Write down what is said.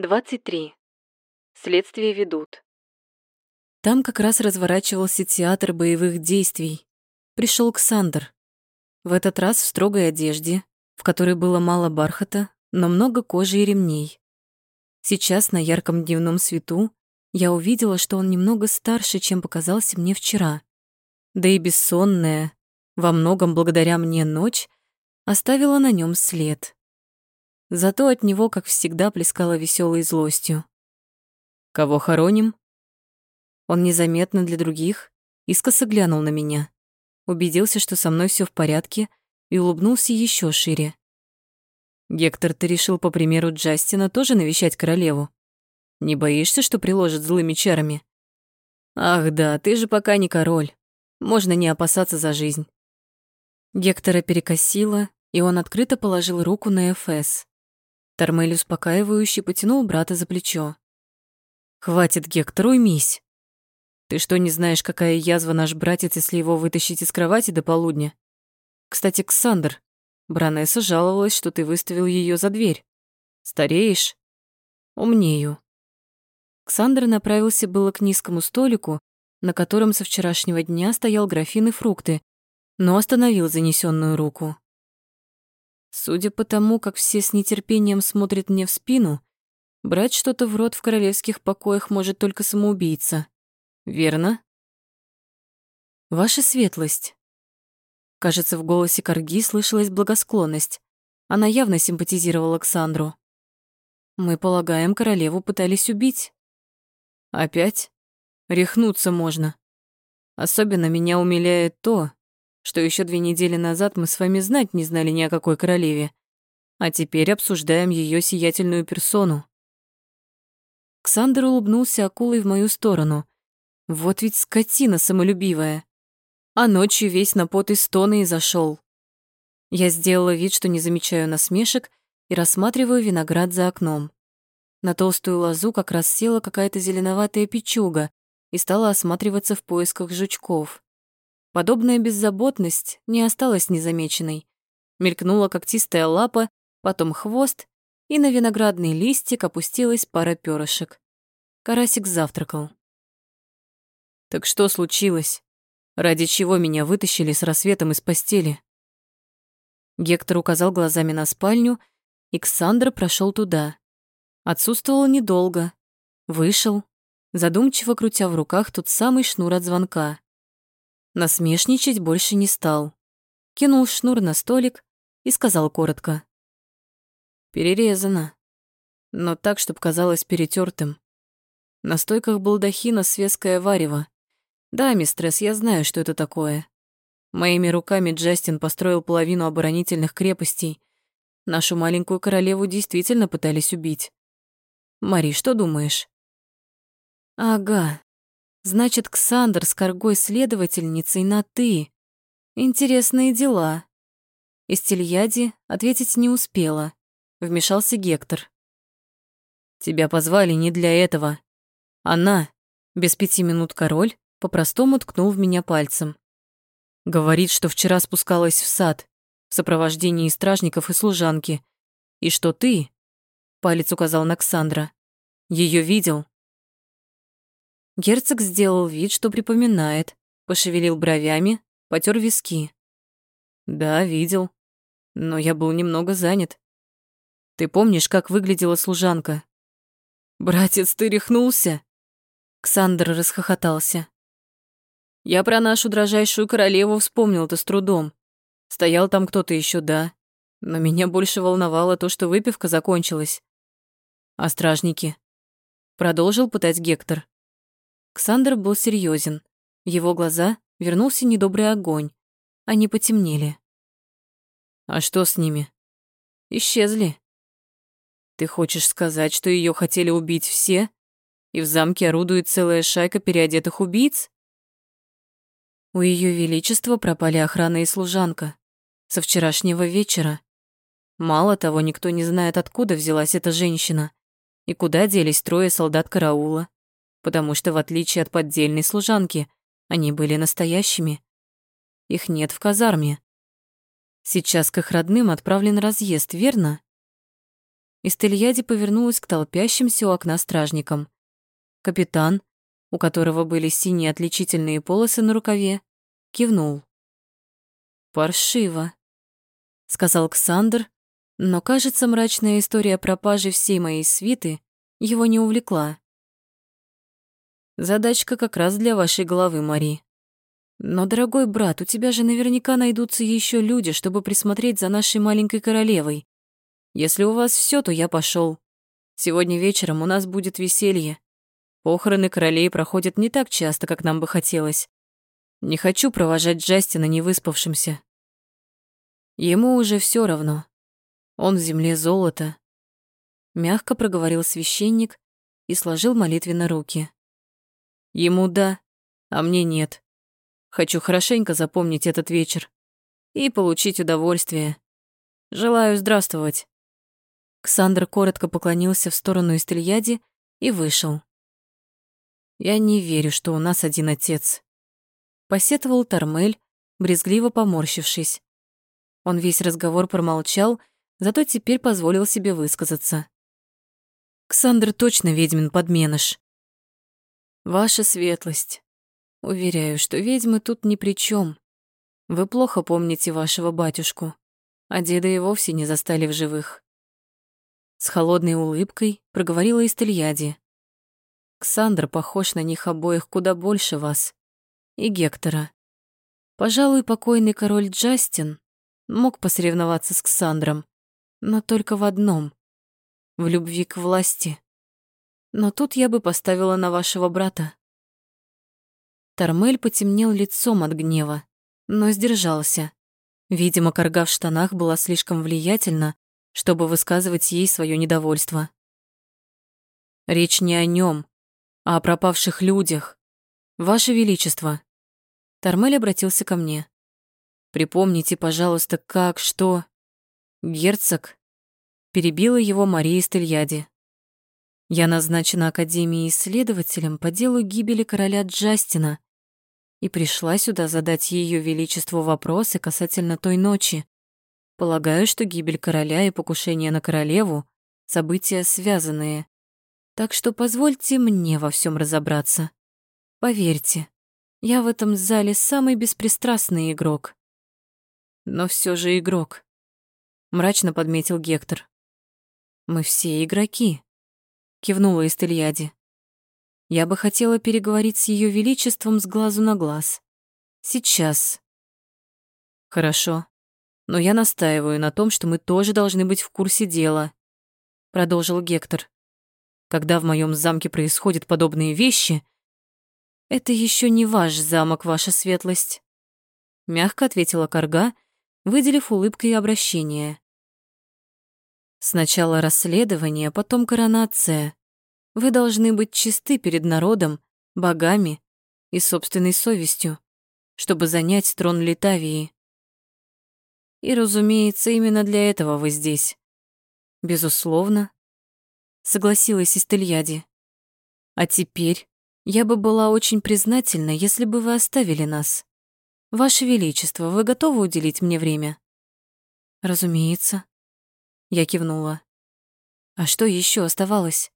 23. Следствие ведут. Там как раз разворачивался театр боевых действий. Пришел Ксандр. В этот раз в строгой одежде, в которой было мало бархата, но много кожи и ремней. Сейчас на ярком дневном свету я увидела, что он немного старше, чем показался мне вчера. Да и бессонная, во многом благодаря мне ночь, оставила на нем след. Зато от него, как всегда, плескала веселой злостью. «Кого хороним?» Он незаметно для других искоса глянул на меня, убедился, что со мной все в порядке, и улыбнулся еще шире. «Гектор, ты решил, по примеру Джастина, тоже навещать королеву? Не боишься, что приложит злыми чарами?» «Ах да, ты же пока не король. Можно не опасаться за жизнь». Гектора перекосило, и он открыто положил руку на Эфес. Тормель успокаивающе потянул брата за плечо. «Хватит, Гектор, уймись. Ты что, не знаешь, какая язва наш братец, если его вытащить из кровати до полудня? Кстати, Ксандр, Бранесса жаловалась, что ты выставил ее за дверь. Стареешь? Умнею». Ксандр направился было к низкому столику, на котором со вчерашнего дня стоял графин и фрукты, но остановил занесенную руку. Судя по тому, как все с нетерпением смотрят мне в спину, брать что-то в рот в королевских покоях может только самоубийца. Верно? Ваша светлость. Кажется, в голосе Карги слышалась благосклонность. Она явно симпатизировала Александру. Мы полагаем, королеву пытались убить. Опять? Рехнуться можно. Особенно меня умиляет то, что еще две недели назад мы с вами знать не знали ни о какой королеве, а теперь обсуждаем ее сиятельную персону. Ксандр улыбнулся акулой в мою сторону. Вот ведь скотина самолюбивая. А ночью весь на пот и стоны и зашел. Я сделала вид, что не замечаю насмешек и рассматриваю виноград за окном. На толстую лозу как раз села какая-то зеленоватая печуга и стала осматриваться в поисках жучков. Подобная беззаботность не осталась незамеченной. Мелькнула когтистая лапа, потом хвост, и на виноградный листик опустилась пара перышек. Карасик завтракал. «Так что случилось? Ради чего меня вытащили с рассветом из постели?» Гектор указал глазами на спальню, и Ксандр прошел туда. Отсутствовал недолго. Вышел, задумчиво крутя в руках тот самый шнур от звонка. Насмешничать больше не стал. Кинул шнур на столик и сказал коротко. Перерезано. Но так, чтобы казалось перетертым. На стойках балдахина свеское варево. Да, мистресс, я знаю, что это такое. Моими руками Джастин построил половину оборонительных крепостей. Нашу маленькую королеву действительно пытались убить. Мари, что думаешь? Ага, Значит, Ксандр с коргой следовательницей на «ты». Интересные дела. Истельяди ответить не успела. Вмешался Гектор. Тебя позвали не для этого. Она, без пяти минут король, по-простому ткнул в меня пальцем. Говорит, что вчера спускалась в сад в сопровождении стражников и служанки, и что ты, палец указал на Ксандра, ее видел Герцог сделал вид, что припоминает, пошевелил бровями, потер виски. Да, видел. Но я был немного занят. Ты помнишь, как выглядела служанка? Братец, ты рехнулся? Ксандр расхохотался. Я про нашу дрожайшую королеву вспомнил-то с трудом. Стоял там кто-то еще, да. Но меня больше волновало то, что выпивка закончилась. А стражники? Продолжил пытать Гектор. Ксандр был серьезен. В его глаза вернулся недобрый огонь. Они потемнели. А что с ними? Исчезли. Ты хочешь сказать, что ее хотели убить все? И в замке орудует целая шайка переодетых убийц? У ее величества пропали охрана и служанка. Со вчерашнего вечера. Мало того, никто не знает, откуда взялась эта женщина и куда делись трое солдат караула потому что, в отличие от поддельной служанки, они были настоящими. Их нет в казарме. Сейчас к их родным отправлен разъезд, верно? Истельяди повернулась к толпящимся у окна стражникам. Капитан, у которого были синие отличительные полосы на рукаве, кивнул. «Паршиво», — сказал Ксандр, но, кажется, мрачная история пропажи всей моей свиты его не увлекла. Задачка как раз для вашей головы, Мари. Но, дорогой брат, у тебя же наверняка найдутся еще люди, чтобы присмотреть за нашей маленькой королевой. Если у вас все, то я пошел. Сегодня вечером у нас будет веселье. Похороны королей проходят не так часто, как нам бы хотелось. Не хочу провожать Джастина невыспавшимся. Ему уже все равно. Он в земле золото. Мягко проговорил священник и сложил молитвенно руки. Ему да, а мне нет. Хочу хорошенько запомнить этот вечер и получить удовольствие. Желаю здравствовать. Ксандр коротко поклонился в сторону Истельяди и вышел. «Я не верю, что у нас один отец», — посетовал Тормель, брезгливо поморщившись. Он весь разговор промолчал, зато теперь позволил себе высказаться. «Ксандр точно ведьмин подменыш. Ваша светлость. Уверяю, что ведьмы тут ни при чем. Вы плохо помните вашего батюшку, а деда и вовсе не застали в живых. С холодной улыбкой проговорила Истельяди. Ксандр похож на них обоих куда больше вас. И Гектора. Пожалуй, покойный король Джастин мог посоревноваться с Ксандром, но только в одном — в любви к власти. Но тут я бы поставила на вашего брата. Тормель потемнел лицом от гнева, но сдержался. Видимо, корга в штанах была слишком влиятельна, чтобы высказывать ей свое недовольство. Речь не о нем, а о пропавших людях. Ваше Величество. Тормель обратился ко мне. Припомните, пожалуйста, как, что... Герцог перебила его Мария Стельяди. Я назначена Академией исследователем по делу гибели короля Джастина и пришла сюда задать Ее Величеству вопросы касательно той ночи. Полагаю, что гибель короля и покушение на королеву — события связанные. Так что позвольте мне во всем разобраться. Поверьте, я в этом зале самый беспристрастный игрок. Но все же игрок, — мрачно подметил Гектор. Мы все игроки кивнула Истельяди. Я бы хотела переговорить с Ее Величеством с глазу на глаз. Сейчас. Хорошо. Но я настаиваю на том, что мы тоже должны быть в курсе дела, продолжил Гектор. Когда в моем замке происходят подобные вещи, это еще не ваш замок, ваша светлость, мягко ответила Карга, выделив улыбкой обращение. Сначала расследование, потом коронация. Вы должны быть чисты перед народом, богами и собственной совестью, чтобы занять трон Литавии. И, разумеется, именно для этого вы здесь. Безусловно, согласилась Истельяди. А теперь я бы была очень признательна, если бы вы оставили нас. Ваше Величество, вы готовы уделить мне время? Разумеется. Я кивнула. А что еще оставалось?